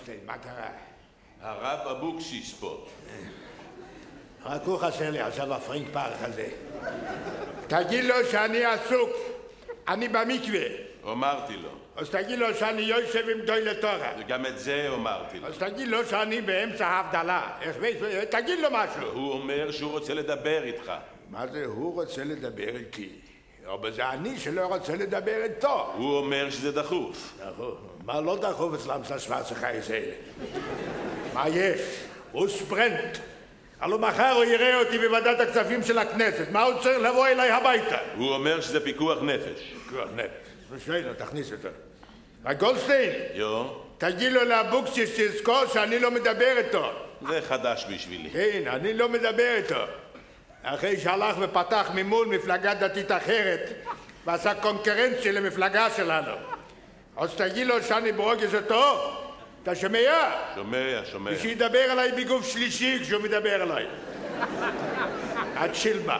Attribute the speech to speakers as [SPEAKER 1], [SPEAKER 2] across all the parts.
[SPEAKER 1] גולדשטיין, מה קרה?
[SPEAKER 2] הרב אבוקסיס פה.
[SPEAKER 1] רק הוא חסר לי עכשיו הפרינק פארק הזה. תגיד לו שאני עסוק, אני במקווה.
[SPEAKER 2] אמרתי לו.
[SPEAKER 1] אז תגיד לו שאני יושב עם דוילה תורה.
[SPEAKER 2] וגם את זה אמרתי לו.
[SPEAKER 1] אז תגיד לו שאני באמצע ההבדלה. תגיד לו משהו.
[SPEAKER 2] הוא אומר שהוא רוצה לדבר איתך.
[SPEAKER 1] מה זה הוא רוצה לדבר איתי? אבל זה אני שלא רוצה לדבר איתו.
[SPEAKER 2] הוא אומר שזה דחוף.
[SPEAKER 1] נכון. מה לא דחוף אצלם שוורצה חייס האלה? מה יש? הוא ספרנט. הלוא מחר הוא יראה אותי בוועדת הכספים של הכנסת. מה הוא צריך לבוא אליי הביתה?
[SPEAKER 2] הוא אומר שזה פיקוח נפש.
[SPEAKER 1] כבר נפש. בסדר, תכניס אותו. רק גולדשטיין,
[SPEAKER 2] יו,
[SPEAKER 1] תגיד לו לאבוקסיס שיזכור שאני לא מדבר איתו.
[SPEAKER 2] זה חדש בשבילי.
[SPEAKER 1] כן, אני לא מדבר איתו. אחרי שהלך ופתח ממול מפלגה דתית אחרת ועשה קונקרנציה למפלגה שלנו. אז תגיד לו שאני ברוגז אותו, אתה שומע?
[SPEAKER 2] שומע, שומע.
[SPEAKER 1] ושידבר עליי בגוף שלישי כשהוא מדבר עליי. עד שילבה.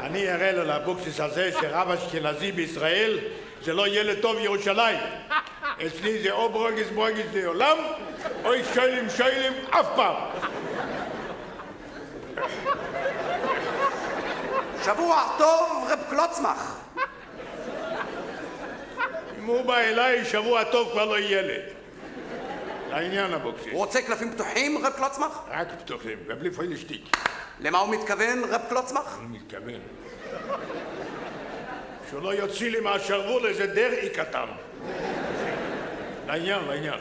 [SPEAKER 1] אני אראה לו לאבוקסיס הזה שרב אשכנזי בישראל זה לא ילד טוב ירושלים. אצלי זה או ברוגז ברוגז לעולם, או שוילים שוילים אף פעם.
[SPEAKER 3] שבוע טוב, רב קלוצמח.
[SPEAKER 1] אם הוא בא אליי, שבוע טוב כבר לא יהיה לי. לעניין אבוקסיס.
[SPEAKER 3] הוא רוצה קלפים פתוחים, רב קלוצמח?
[SPEAKER 1] רק פתוחים, ובלי פוילשטיק.
[SPEAKER 3] למה הוא מתכוון, רב קלוצמח?
[SPEAKER 1] אני מתכוון. שלא יוציא לי מהשרוול איזה דרעי קטן. לעניין, לעניין.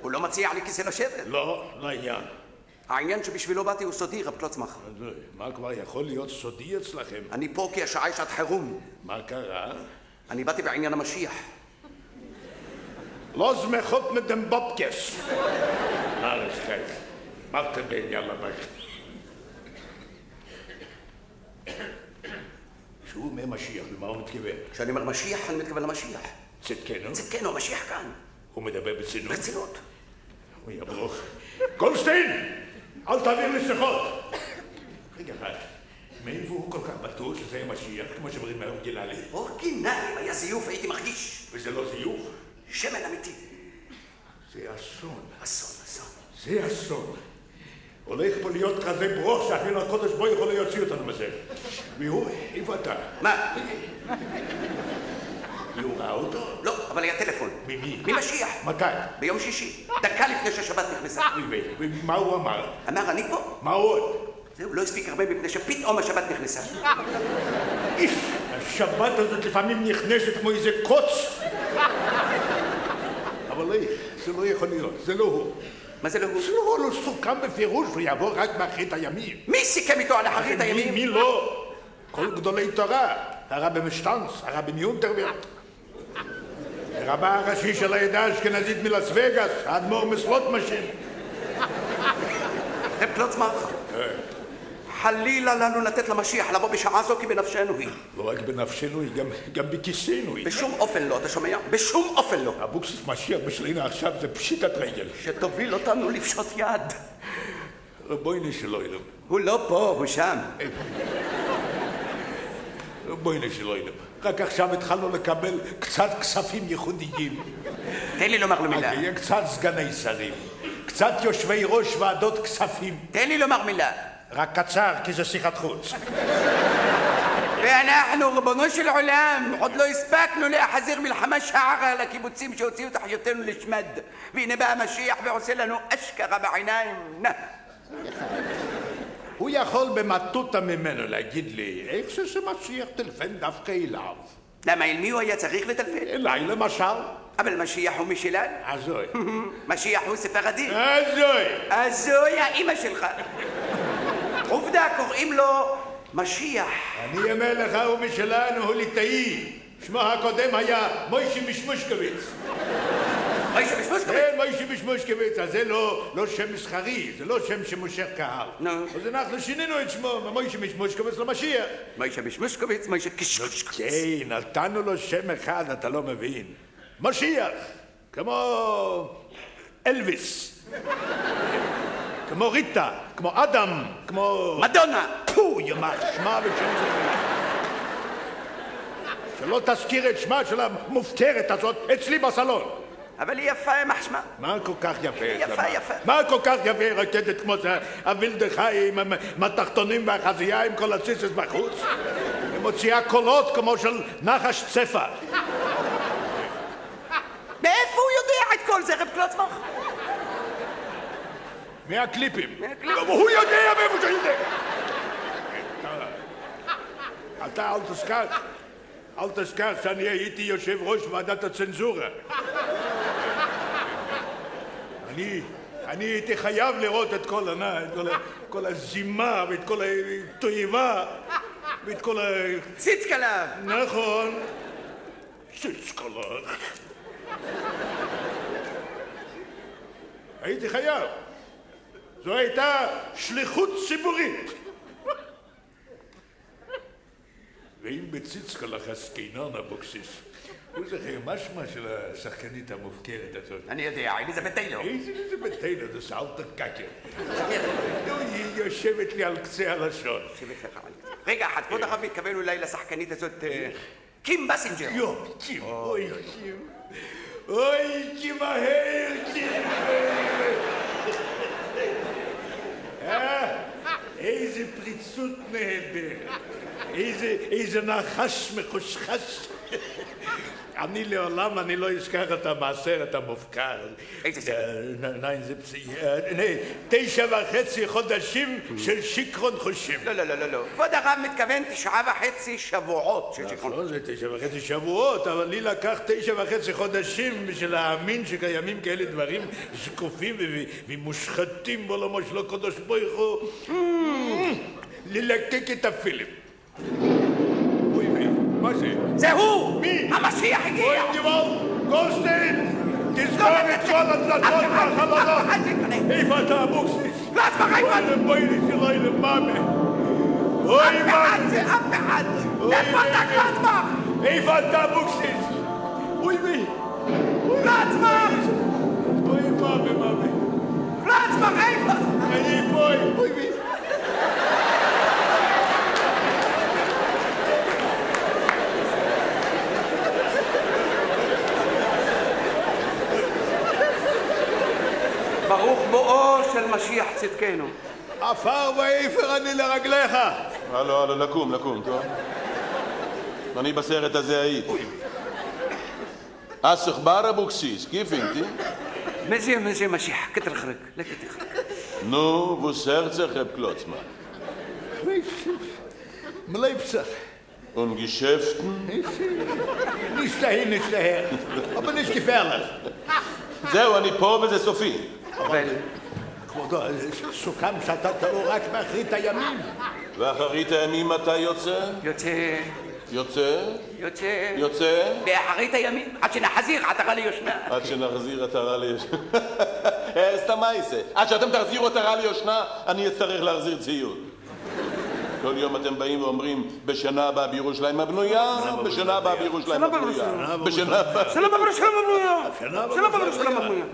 [SPEAKER 3] הוא לא מציע לי כיסא לשבת.
[SPEAKER 1] לא, לעניין.
[SPEAKER 3] העניין שבשבילו באתי הוא סודי, רב קלוצמח.
[SPEAKER 1] מה כבר יכול להיות סודי אצלכם?
[SPEAKER 3] אני פה כי השעה היא שעת חירום.
[SPEAKER 1] מה קרה?
[SPEAKER 3] אני באתי בעניין המשיח.
[SPEAKER 1] לא זמחות מדם בובקס. מה לשחק? מה אתה בעניין למערכת? שהוא אומר משיח, למה הוא מתכוון?
[SPEAKER 3] כשאני אומר משיח, אני מתכוון למשיח.
[SPEAKER 1] צדקנו?
[SPEAKER 3] צדקנו, המשיח כאן.
[SPEAKER 1] הוא מדבר ברצינות?
[SPEAKER 3] ברצינות.
[SPEAKER 1] אוי, הברוך. גולדשטיין! אל תעביר לי שיחות! רגע אחד, מאיפה הוא כל כך בטוח שזה משיח, כמו שאומרים מהאורגינלי?
[SPEAKER 3] אורגינלי, אם היה זיוף הייתי מרגיש.
[SPEAKER 1] וזה לא זיוף?
[SPEAKER 3] שמן אמיתי.
[SPEAKER 1] זה אסון.
[SPEAKER 3] אסון, אסון.
[SPEAKER 1] זה אסון. הולך פה להיות כזה ברוך שאפילו הקודש בו יכול להוציא אותנו מזה. והוא, איפה אתה?
[SPEAKER 3] מה?
[SPEAKER 1] הוא ראה אותו?
[SPEAKER 3] לא, אבל היה טלפון.
[SPEAKER 1] ממי?
[SPEAKER 3] ממשיח.
[SPEAKER 1] מתי?
[SPEAKER 3] ביום שישי. דקה לפני שהשבת נכנסה.
[SPEAKER 1] ומה הוא אמר?
[SPEAKER 3] אמר, אני פה.
[SPEAKER 1] מה עוד?
[SPEAKER 3] זהו, לא הספיק הרבה מפני שפתאום השבת נכנסה.
[SPEAKER 1] איף, השבת הזאת לפעמים נכנסת כמו איזה קוץ. אבל לא, זה לא יכול להיות, זה לא הוא.
[SPEAKER 3] מה זה לא הוא?
[SPEAKER 1] זה לא, לא סוכם בפירוש, הוא יבוא רק באחרית הימים.
[SPEAKER 3] מי סיכם איתו על אחרית
[SPEAKER 1] מי,
[SPEAKER 3] הימים?
[SPEAKER 1] מי לא? כל גדולי תורה, הרבי משטנץ, הרבי מיונטרברט. הרבה הראשי של העדה האשכנזית מלאס וגאס, האדמו"ר מסלוטמשין.
[SPEAKER 3] רב קלוצמח, חלילה לנו לתת למשיח לבוא בשעה זו כי בנפשנו היא.
[SPEAKER 1] לא רק בנפשנו, היא גם, בכיסנו היא.
[SPEAKER 3] בשום אופן לא, אתה שומע? בשום אופן לא.
[SPEAKER 1] אבוקסיס משיח בשבילנו עכשיו זה פשיטת רגל.
[SPEAKER 3] שתוביל אותנו לפשוט יד.
[SPEAKER 1] בואי שלא ילם.
[SPEAKER 3] הוא לא פה, הוא שם.
[SPEAKER 1] בואי שלא ילם. רק עכשיו התחלנו לקבל קצת כספים ייחודיים.
[SPEAKER 3] תן לי לומר לו מילה.
[SPEAKER 1] קצת סגני שרים, קצת יושבי ראש ועדות כספים.
[SPEAKER 3] תן לי לומר מילה.
[SPEAKER 1] רק קצר, כי זה שיחת חוץ.
[SPEAKER 3] ואנחנו, ריבונו של עולם, עוד לא הספקנו להחזיר מלחמה שערה על הקיבוצים שהוציאו את אחיותינו לשמד. והנה בא המשיח ועושה לנו אשכרה בעיניים.
[SPEAKER 1] הוא יכול במטותא ממנו להגיד לי, איך זה שמשיח טלפן דווקא אליו?
[SPEAKER 3] למה, אל מי הוא היה צריך לטלפן?
[SPEAKER 1] אליי למשל.
[SPEAKER 3] אבל משיח הוא משלנו.
[SPEAKER 1] הזוי.
[SPEAKER 3] משיח הוא ספרדי.
[SPEAKER 1] הזוי.
[SPEAKER 3] הזוי האימא שלך. עובדה, קוראים לו משיח.
[SPEAKER 1] אני אומר לך, הוא משלנו, הוא ליטאי. שמו הקודם היה מוישי משמושקוויץ.
[SPEAKER 3] מוישה משמושקוויץ?
[SPEAKER 1] כן, זה לא, לא שם מסחרי, זה לא שם שמושך קהל.
[SPEAKER 3] נו.
[SPEAKER 1] אז אנחנו שינינו את שמו ממוישי משמושקוויץ למשיח.
[SPEAKER 3] מוישה משמושקוויץ, מוישה קשקשקוויץ.
[SPEAKER 1] כן, נתנו לו שם אחד, אתה לא מבין. משיח, כמו אלוויס, כמו ריטה, כמו אדם, כמו...
[SPEAKER 3] מדונה.
[SPEAKER 1] פו, ימח שמה ושם זה. שלא תזכיר את שמה של המופקרת הזאת אצלי בסלון.
[SPEAKER 3] אבל היא יפה, יימח שמה.
[SPEAKER 1] מה כל כך יפה?
[SPEAKER 3] יפה? יפה.
[SPEAKER 1] מה כל כך יפה רקדת כמו זה, הווילדחי עם התחתונים והחזייה עם כל הציצס בחוץ? היא מוציאה קולות כמו של נחש צפה.
[SPEAKER 3] מאיפה הוא יודע את כל זה, רב קלוצמך?
[SPEAKER 1] מהקליפים.
[SPEAKER 3] מהקליפים.
[SPEAKER 1] גם הוא יודע מאיפה שהוא יודע. אתה אל תשכח, אל תשכח שאני הייתי יושב ראש ועדת הצנזורה. אני, אני הייתי חייב לראות את כל, הנ- את כל, ה- כל הזימה ואת כל התועבה ואת כל ה...
[SPEAKER 3] ציץ כלב.
[SPEAKER 1] נכון. שישקלה. הייתי חייב. זו הייתה שליחות ציבורית. ואם בציצקלח עסקינן אבוקסיס, הוא זוכר מה שמה של השחקנית המופקרת הזאת.
[SPEAKER 3] אני יודע, אליזבת טיילור.
[SPEAKER 1] איזה אליזבת טיילור, זה סאלטר קקר. נו, היא יושבת לי על קצה הלשון.
[SPEAKER 3] רגע אחד, כבוד הרב מתכוון אולי לשחקנית הזאת, אה, קים בסינג'ר.
[SPEAKER 1] יו, קים, אוי, קים. אוי, קים מהר, קים. אה, איזה פריצות נהדרת. איזה נחש מחושחש. אני לעולם, אני לא אשכח את המעשרת המופקר. תשע וחצי חודשים של שיכרון חושים.
[SPEAKER 3] לא, לא, לא, לא, לא. כבוד הרב מתכוון תשעה וחצי שבועות של שיכרון.
[SPEAKER 1] נכון, זה תשע וחצי שבועות, אבל לי לקח תשע וחצי חודשים בשביל להאמין שקיימים כאלה דברים זקופים ומושחתים בעולמו של הקדוש ברוך הוא. ללקק את הפילים. אוי, מי? מה זה?
[SPEAKER 3] זה הוא!
[SPEAKER 1] מי?
[SPEAKER 3] המשיח
[SPEAKER 1] אוי,
[SPEAKER 3] הגיע!
[SPEAKER 1] גבעול, גולדשטיין! תסגור את כל הדלתות והחלונות! איפה אתה, אבוקסיס?
[SPEAKER 3] לא, אז מה, איפה אתה?
[SPEAKER 1] אוי, בואי לי שלא יהיה למאמה. אוי,
[SPEAKER 3] אף אחד
[SPEAKER 1] מאמה.
[SPEAKER 3] זה אף אחד!
[SPEAKER 1] אוי,
[SPEAKER 3] איפה אתה,
[SPEAKER 1] אוי,
[SPEAKER 3] קלצמר?
[SPEAKER 1] איפה אתה, אבוקסיס? אוי, מי?
[SPEAKER 3] קלצמר!
[SPEAKER 1] אוי, מאמה, מאמה.
[SPEAKER 3] קלצמר, איפה?
[SPEAKER 1] אני פה, אוי, מי?
[SPEAKER 3] ברוך בואו של משיח צדקנו.
[SPEAKER 1] עפר ואיפר אני לרגליך.
[SPEAKER 2] הלו, הלו, לקום, לקום, טוב? אני בסרט הזה הייתי. אסך בר אבוקסיס, כיף אינתי?
[SPEAKER 3] מזי מזי משיח, כתר חרק, לכתר חרק.
[SPEAKER 2] נו, ווס הרצך, רב קלוצמן.
[SPEAKER 1] מלייפסך.
[SPEAKER 2] Und Geschäften?
[SPEAKER 1] nicht dahin, nicht daher. Aber nicht gefährlich.
[SPEAKER 2] זהו, אני פה וזה סופי.
[SPEAKER 3] אבל
[SPEAKER 1] כבודו, סוכם שאתה תבוא רק באחרית הימים.
[SPEAKER 2] ואחרית הימים מתי יוצא?
[SPEAKER 3] יוצא,
[SPEAKER 2] יוצא?
[SPEAKER 3] יוצא,
[SPEAKER 2] יוצא?
[SPEAKER 3] באחרית הימים, עד שנחזיר עטרה ליושנה.
[SPEAKER 2] עד שנחזיר עטרה ליושנה. הרס המייסה. עד שאתם תחזירו עטרה ליושנה, אני אצטרך להחזיר ציוד. כל יום אתם באים ואומרים, בשנה הבאה בירושלים הבנויה, בשנה הבאה בירושלים הבנויה. בשנה הבאה...
[SPEAKER 3] שלום אברהם. שלום אברהם שלום אברהם.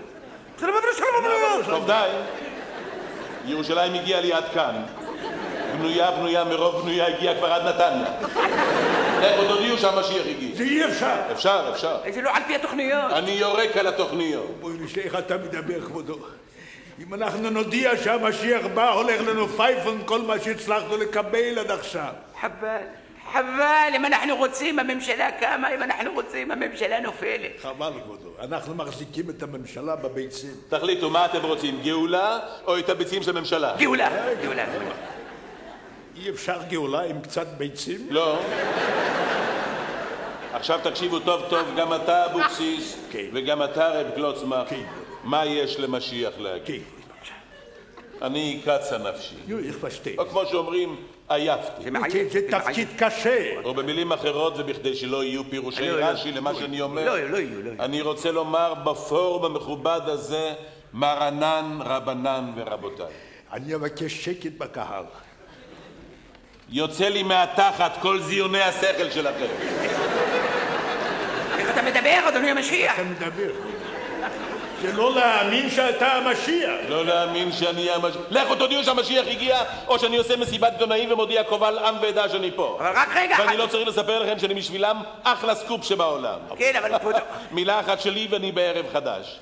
[SPEAKER 3] שלום אברהם שלום אברהם.
[SPEAKER 2] טוב, די. ירושלים הגיעה לי עד כאן. בנויה, בנויה, מרוב בנויה הגיעה כבר עד נתניה. איך עוד הודיעו שהמשיח הגיע?
[SPEAKER 1] זה אי אפשר.
[SPEAKER 2] אפשר, אפשר.
[SPEAKER 3] זה לא על פי התוכניות.
[SPEAKER 2] אני יורק על התוכניות.
[SPEAKER 1] בואי נשאר איך אתה מדבר, כבודו. אם אנחנו נודיע שהמשיח בא, הולך לנו פייפון כל מה שהצלחנו לקבל עד עכשיו.
[SPEAKER 3] חבל, חבל, אם אנחנו רוצים הממשלה קמה, אם אנחנו רוצים הממשלה נופלת.
[SPEAKER 1] חבל, כבודו. אנחנו מחזיקים את הממשלה בביצים.
[SPEAKER 2] תחליטו, מה אתם רוצים, גאולה או את הביצים של הממשלה?
[SPEAKER 3] גאולה, גאולה.
[SPEAKER 1] אי אפשר גאולה עם קצת ביצים?
[SPEAKER 2] לא. עכשיו תקשיבו טוב טוב, גם אתה אבוקסיס,
[SPEAKER 1] כן.
[SPEAKER 2] וגם אתה רב קלוצמך,
[SPEAKER 1] כן.
[SPEAKER 2] מה יש למשיח להגיד?
[SPEAKER 1] כן.
[SPEAKER 2] אני קצה נפשי. או כמו שאומרים, עייפתי.
[SPEAKER 3] זה מעייף.
[SPEAKER 1] זה. תפקיד קשה.
[SPEAKER 2] או במילים אחרות, ובכדי שלא יהיו פירושי
[SPEAKER 3] לא, לא.
[SPEAKER 2] רש"י למה שאני אומר,
[SPEAKER 3] לא, לא יהיו, לא יהיו.
[SPEAKER 2] אני רוצה לומר בפורום המכובד הזה, מרנן, רבנן ורבותיי.
[SPEAKER 1] אני אבקש שקט בקהל.
[SPEAKER 2] יוצא לי מהתחת כל זיוני השכל שלכם.
[SPEAKER 3] איך אתה מדבר, אדוני המשיח?
[SPEAKER 1] אתה מדבר. זה לא להאמין שאתה המשיח.
[SPEAKER 2] לא להאמין שאני המשיח. לכו תודיעו שהמשיח הגיע, או שאני עושה מסיבת עיתונאים ומודיע קובל עם ועדה שאני פה.
[SPEAKER 3] אבל רק רגע
[SPEAKER 2] ואני. לא צריך לספר לכם שאני בשבילם אחלה סקופ שבעולם.
[SPEAKER 3] כן, אבל כבודו...
[SPEAKER 2] מילה אחת שלי ואני בערב חדש.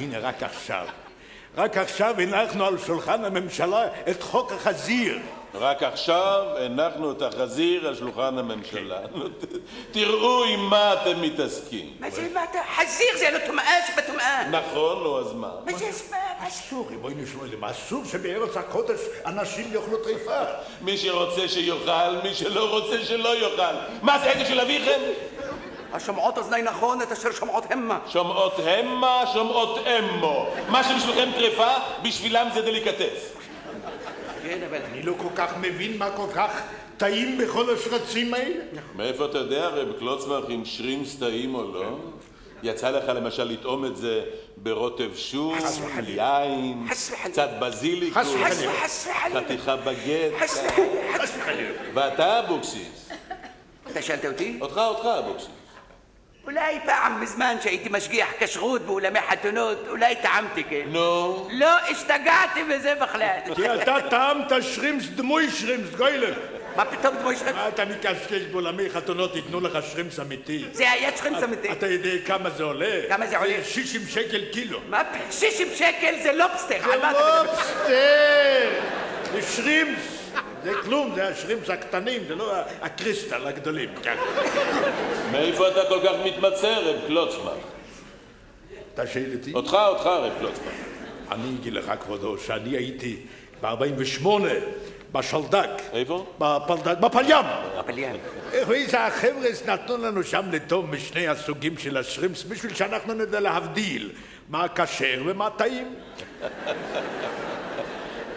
[SPEAKER 1] הנה, רק עכשיו. רק עכשיו הנחנו על שולחן הממשלה את חוק החזיר.
[SPEAKER 2] רק עכשיו הנחנו את החזיר על שולחן הממשלה. תראו עם מה אתם מתעסקים.
[SPEAKER 3] מה זה, מה אתה... חזיר זה לא טומאה שבטומאה.
[SPEAKER 2] נכון, נו, אז מה?
[SPEAKER 3] מה זה, מה... מה-
[SPEAKER 1] אסור, ריבונו שלום, אסור שבארץ הקודש אנשים יאכלו טריפה.
[SPEAKER 2] מי שרוצה שיאכל, מי שלא רוצה שלא יאכל. מה זה עסק של אביכם?
[SPEAKER 3] השומעות אוזני נכון, את אשר שומעות המה.
[SPEAKER 2] שומעות המה, שומעות אמו. מה שבשבילכם טרפה, בשבילם זה דליקטס.
[SPEAKER 3] כן, אבל...
[SPEAKER 1] אני לא כל כך מבין מה כל כך טעים בכל השרצים האלה.
[SPEAKER 2] מאיפה אתה יודע, רב קלוצמח, אם שרימס טעים או לא? יצא לך למשל לטעום את זה ברוטב שום, יין. קצת בזיליקוס. חתיכה בגט. ואתה אבוקסיס.
[SPEAKER 3] אתה שאלת אותי?
[SPEAKER 2] אותך, אותך אבוקסיס.
[SPEAKER 3] אולי פעם בזמן שהייתי משגיח כשרות באולמי חתונות, אולי טעמתי כן.
[SPEAKER 2] נו,
[SPEAKER 3] לא השתגעתי בזה בכלל.
[SPEAKER 1] כי אתה טעמת שרימס דמוי שרימס, גוילם.
[SPEAKER 3] מה פתאום דמוי שלך?
[SPEAKER 1] מה אתה מקשקש בעולמי חתונות, ייתנו לך שרימס אמיתי.
[SPEAKER 3] זה היה שכם סמתי.
[SPEAKER 1] אתה יודע כמה זה עולה?
[SPEAKER 3] כמה זה עולה?
[SPEAKER 1] 60 שקל קילו.
[SPEAKER 3] מה, 60 שקל זה לובסטר, מדבר?
[SPEAKER 1] לובסטר! זה שרימס. זה כלום, זה השרימס הקטנים, זה לא הקריסטל הגדולים. כן.
[SPEAKER 2] מאיפה אתה כל כך מתמצא, רב קלוצמח?
[SPEAKER 1] אתה שואל אותי?
[SPEAKER 2] אותך, אותך, רב קלוצמח.
[SPEAKER 1] אני אגיד לך, כבודו, שאני הייתי ב-48 בשלדק.
[SPEAKER 2] איפה?
[SPEAKER 1] בפלדק, בפלים.
[SPEAKER 3] פליין.
[SPEAKER 1] איזה החבר'ה נתנו לנו שם לטוב משני הסוגים של השרימס בשביל שאנחנו נדע להבדיל מה כשר ומה טעים.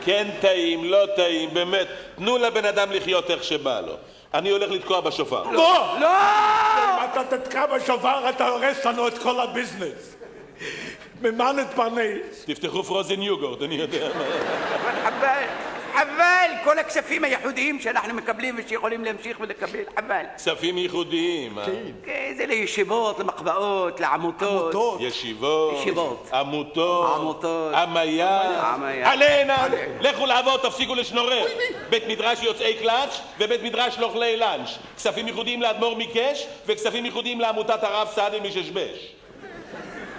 [SPEAKER 2] כן טעים, לא טעים, באמת. תנו לבן אדם לחיות איך שבא לו. אני הולך לתקוע בשופר.
[SPEAKER 1] לא!
[SPEAKER 3] לא!
[SPEAKER 1] אם אתה תתקע בשופר אתה הורס לנו את כל הביזנס. ממה נתפרנס?
[SPEAKER 2] תפתחו פרוזן יוגורט, אני יודע מה.
[SPEAKER 3] חבל, כל הכספים הייחודיים שאנחנו מקבלים ושיכולים להמשיך ולקבל, חבל.
[SPEAKER 2] כספים ייחודיים, אה?
[SPEAKER 3] כן, זה לישיבות, למחבאות, לעמותות.
[SPEAKER 1] עמותות.
[SPEAKER 2] ישיבות,
[SPEAKER 3] ישיבות.
[SPEAKER 2] עמותות,
[SPEAKER 3] עמותות.
[SPEAKER 2] עמיה,
[SPEAKER 3] עמיה. עלינה.
[SPEAKER 2] לכו לעבוד, תפסיקו לשנורר. בית מדרש יוצאי קלאץ' ובית מדרש לאוכלי לאנץ'. כספים ייחודיים לאדמו"ר מקש וכספים ייחודיים לעמותת הרב סעדי מששבש.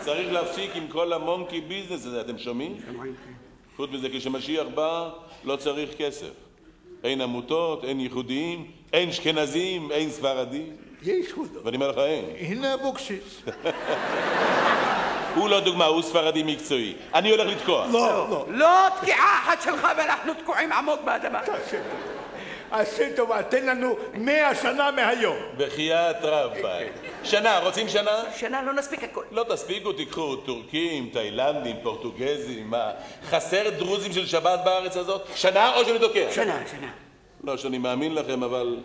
[SPEAKER 2] צריך להפסיק עם כל המונקי ביזנס הזה, אתם שומעים? חוץ מזה, כשמשיח בא, לא צריך כסף. אין עמותות, אין ייחודיים, אין אשכנזים, אין ספרדים.
[SPEAKER 1] יש כבודו.
[SPEAKER 2] ואני אומר לך, אין.
[SPEAKER 1] הנה אבוקסיס.
[SPEAKER 2] הוא לא דוגמה, הוא ספרדי מקצועי. אני הולך לתקוע.
[SPEAKER 1] לא, לא.
[SPEAKER 3] לא תקיעה אחת שלך ואנחנו תקועים עמוק באדמה.
[SPEAKER 1] עשה טובה, תן לנו מאה שנה מהיום.
[SPEAKER 2] בחייאת רבי. שנה, רוצים שנה?
[SPEAKER 3] שנה לא נספיק הכל.
[SPEAKER 2] לא תספיקו, תיקחו טורקים, תאילנדים, פורטוגזים, מה? חסר דרוזים של שבת בארץ הזאת? שנה או שאני תוקע?
[SPEAKER 3] שנה, שנה.
[SPEAKER 2] לא שאני מאמין לכם, אבל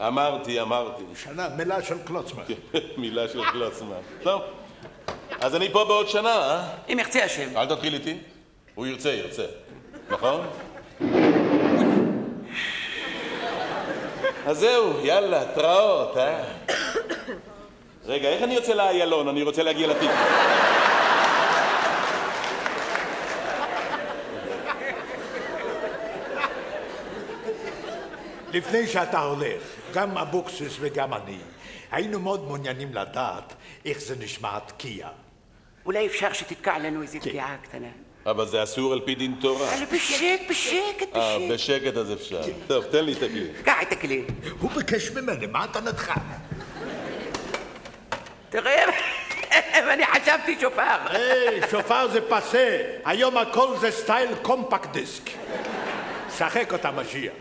[SPEAKER 2] אמרתי, אמרתי.
[SPEAKER 1] שנה, מילה של קלוצמן.
[SPEAKER 2] מילה של קלוצמן. טוב, אז אני פה בעוד שנה, אה?
[SPEAKER 3] אם ירצה השם.
[SPEAKER 2] אל תתחיל איתי. הוא ירצה, ירצה. נכון? אז זהו, יאללה, התראות, אה? רגע, איך אני יוצא לאיילון? אני רוצה להגיע לתיק.
[SPEAKER 1] לפני שאתה הולך, גם אבוקסיס וגם אני, היינו מאוד מעוניינים לדעת איך זה נשמע תקיע.
[SPEAKER 3] אולי אפשר שתתקע לנו איזה תקיעה קטנה.
[SPEAKER 2] אבל זה אסור על פי דין תורה.
[SPEAKER 3] אבל בשקט, בשקט,
[SPEAKER 2] אה,
[SPEAKER 3] בשקט.
[SPEAKER 2] בשקט אז אפשר. טוב, תן לי את הכלי.
[SPEAKER 3] קח את הכלי.
[SPEAKER 1] הוא ביקש ממני, מה אתה נדחה?
[SPEAKER 3] תראה, ואני חשבתי שופר.
[SPEAKER 1] היי, שופר זה פסה, היום הכל זה סטייל קומפקט דיסק. שחק אותה משיח.